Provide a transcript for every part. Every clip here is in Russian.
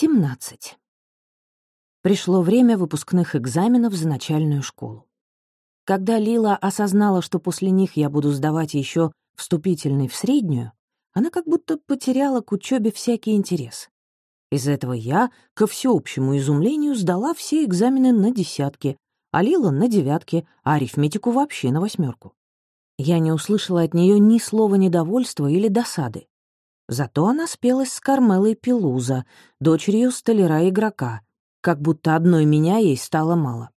17. Пришло время выпускных экзаменов за начальную школу. Когда Лила осознала, что после них я буду сдавать еще вступительный в среднюю, она как будто потеряла к учебе всякий интерес. Из этого я, ко всеобщему изумлению, сдала все экзамены на десятки, а Лила — на девятки, а арифметику вообще на восьмерку. Я не услышала от нее ни слова недовольства или досады. Зато она спелась с Кармелой Пелуза, дочерью столяра-игрока, как будто одной меня ей стало мало.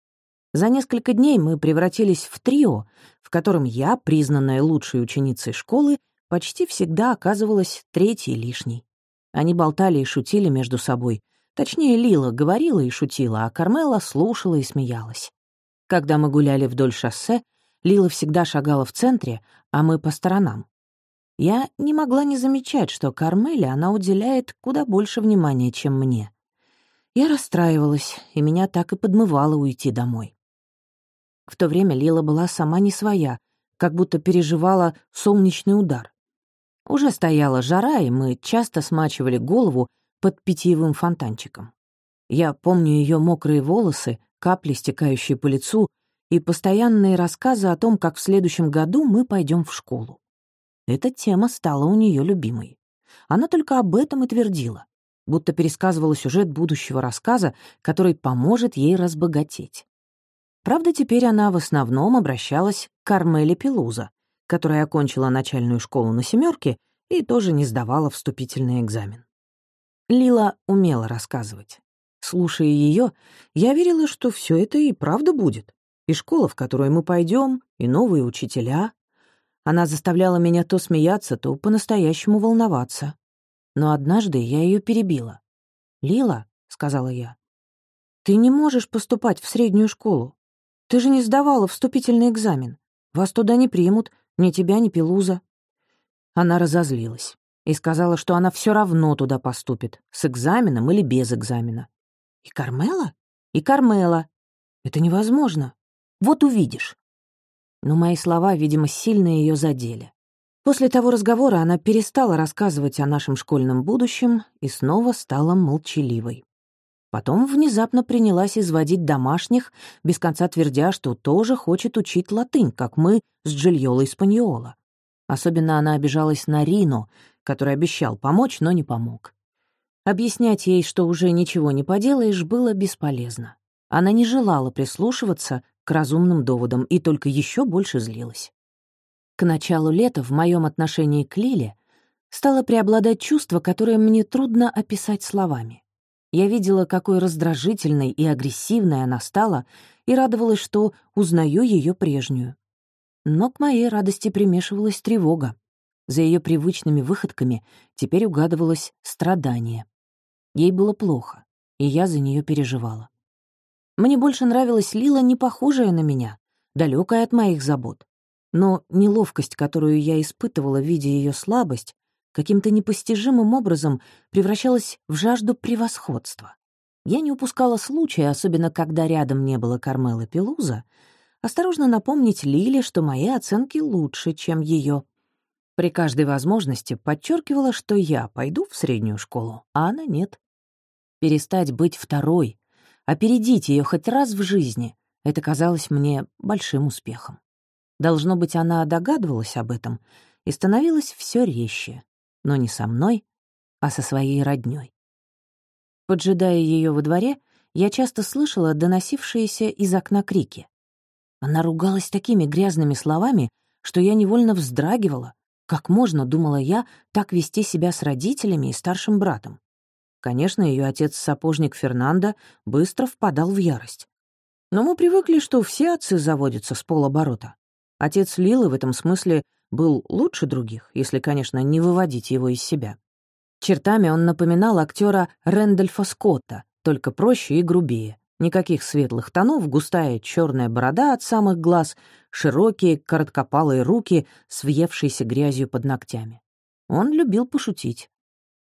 За несколько дней мы превратились в трио, в котором я, признанная лучшей ученицей школы, почти всегда оказывалась третьей лишней. Они болтали и шутили между собой. Точнее, Лила говорила и шутила, а Кармела слушала и смеялась. Когда мы гуляли вдоль шоссе, Лила всегда шагала в центре, а мы по сторонам. Я не могла не замечать, что Кармеле она уделяет куда больше внимания, чем мне. Я расстраивалась, и меня так и подмывало уйти домой. В то время Лила была сама не своя, как будто переживала солнечный удар. Уже стояла жара, и мы часто смачивали голову под питьевым фонтанчиком. Я помню ее мокрые волосы, капли, стекающие по лицу, и постоянные рассказы о том, как в следующем году мы пойдем в школу. Эта тема стала у нее любимой. Она только об этом и твердила, будто пересказывала сюжет будущего рассказа, который поможет ей разбогатеть. Правда, теперь она в основном обращалась к Кармеле Пелуза, которая окончила начальную школу на семерке и тоже не сдавала вступительный экзамен. Лила умела рассказывать. Слушая ее, я верила, что все это и правда будет. И школа, в которую мы пойдем, и новые учителя, она заставляла меня то смеяться, то по-настоящему волноваться. Но однажды я ее перебила. «Лила», — сказала я, — «ты не можешь поступать в среднюю школу. Ты же не сдавала вступительный экзамен. Вас туда не примут, ни тебя, ни Пелуза». Она разозлилась и сказала, что она все равно туда поступит, с экзаменом или без экзамена. «И Кармела? И Кармела. Это невозможно. Вот увидишь но мои слова, видимо, сильно ее задели. После того разговора она перестала рассказывать о нашем школьном будущем и снова стала молчаливой. Потом внезапно принялась изводить домашних, без конца твердя, что тоже хочет учить латынь, как мы с Джильолой Спаньола. Особенно она обижалась на Рину, который обещал помочь, но не помог. Объяснять ей, что уже ничего не поделаешь, было бесполезно. Она не желала прислушиваться к разумным доводам и только еще больше злилась. К началу лета в моем отношении к Лиле стало преобладать чувство, которое мне трудно описать словами. Я видела, какой раздражительной и агрессивной она стала, и радовалась, что узнаю ее прежнюю. Но к моей радости примешивалась тревога. За ее привычными выходками теперь угадывалось страдание. Ей было плохо, и я за нее переживала. Мне больше нравилась Лила, не похожая на меня, далекая от моих забот. Но неловкость, которую я испытывала, видя ее слабость, каким-то непостижимым образом превращалась в жажду превосходства. Я не упускала случая, особенно когда рядом не было Кармела Пелуза, осторожно напомнить Лиле, что мои оценки лучше, чем ее. При каждой возможности подчеркивала, что я пойду в среднюю школу, а она нет. Перестать быть второй, Опередить ее хоть раз в жизни — это казалось мне большим успехом. Должно быть, она догадывалась об этом и становилась все резче, но не со мной, а со своей роднёй. Поджидая ее во дворе, я часто слышала доносившиеся из окна крики. Она ругалась такими грязными словами, что я невольно вздрагивала. Как можно, думала я, так вести себя с родителями и старшим братом? Конечно, ее отец-сапожник Фернандо быстро впадал в ярость. Но мы привыкли, что все отцы заводятся с полоборота. Отец Лилы в этом смысле был лучше других, если, конечно, не выводить его из себя. Чертами он напоминал актера Рэндольфа Скотта, только проще и грубее. Никаких светлых тонов, густая черная борода от самых глаз, широкие, короткопалые руки с въевшейся грязью под ногтями. Он любил пошутить.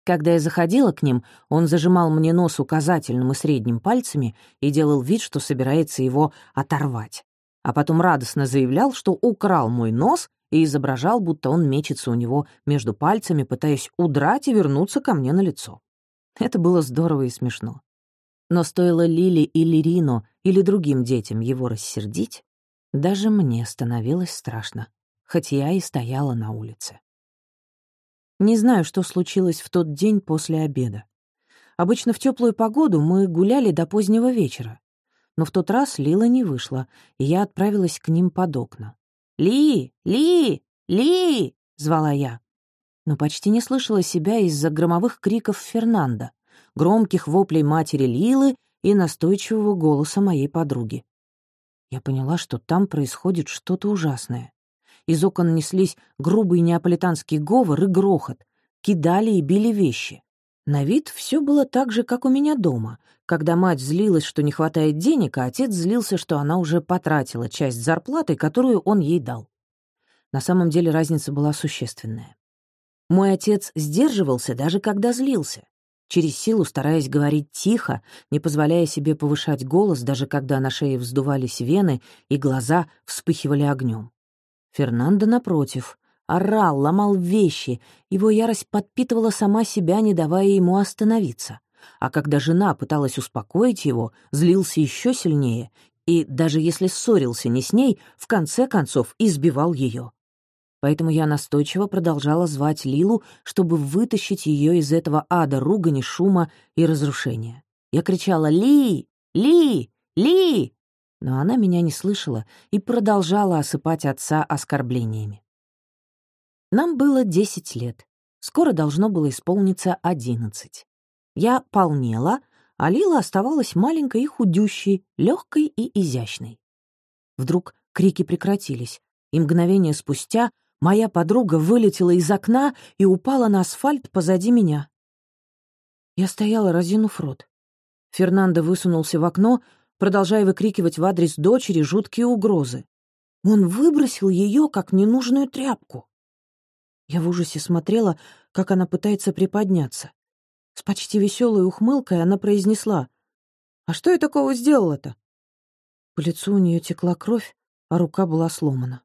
Когда я заходила к ним, он зажимал мне нос указательным и средним пальцами и делал вид, что собирается его оторвать. А потом радостно заявлял, что украл мой нос и изображал, будто он мечется у него между пальцами, пытаясь удрать и вернуться ко мне на лицо. Это было здорово и смешно. Но стоило Лили или Рино или другим детям его рассердить, даже мне становилось страшно, хоть я и стояла на улице. Не знаю, что случилось в тот день после обеда. Обычно в теплую погоду мы гуляли до позднего вечера. Но в тот раз Лила не вышла, и я отправилась к ним под окна. «Ли! Ли! Ли!» — звала я. Но почти не слышала себя из-за громовых криков Фернанда, громких воплей матери Лилы и настойчивого голоса моей подруги. Я поняла, что там происходит что-то ужасное. Из окон неслись грубый неаполитанский говор и грохот, кидали и били вещи. На вид все было так же, как у меня дома, когда мать злилась, что не хватает денег, а отец злился, что она уже потратила часть зарплаты, которую он ей дал. На самом деле разница была существенная. Мой отец сдерживался, даже когда злился, через силу стараясь говорить тихо, не позволяя себе повышать голос, даже когда на шее вздувались вены и глаза вспыхивали огнем. Фернандо, напротив, орал, ломал вещи, его ярость подпитывала сама себя, не давая ему остановиться. А когда жена пыталась успокоить его, злился еще сильнее и, даже если ссорился не с ней, в конце концов избивал ее. Поэтому я настойчиво продолжала звать Лилу, чтобы вытащить ее из этого ада ругани, шума и разрушения. Я кричала «Ли! Ли! Ли!» Но она меня не слышала и продолжала осыпать отца оскорблениями. Нам было десять лет. Скоро должно было исполниться одиннадцать. Я полнела, а Лила оставалась маленькой и худющей, легкой и изящной. Вдруг крики прекратились, и мгновение спустя моя подруга вылетела из окна и упала на асфальт позади меня. Я стояла, разинув рот. Фернандо высунулся в окно, продолжая выкрикивать в адрес дочери жуткие угрозы. Он выбросил ее, как ненужную тряпку. Я в ужасе смотрела, как она пытается приподняться. С почти веселой ухмылкой она произнесла. «А что я такого сделала-то?» По лицу у нее текла кровь, а рука была сломана.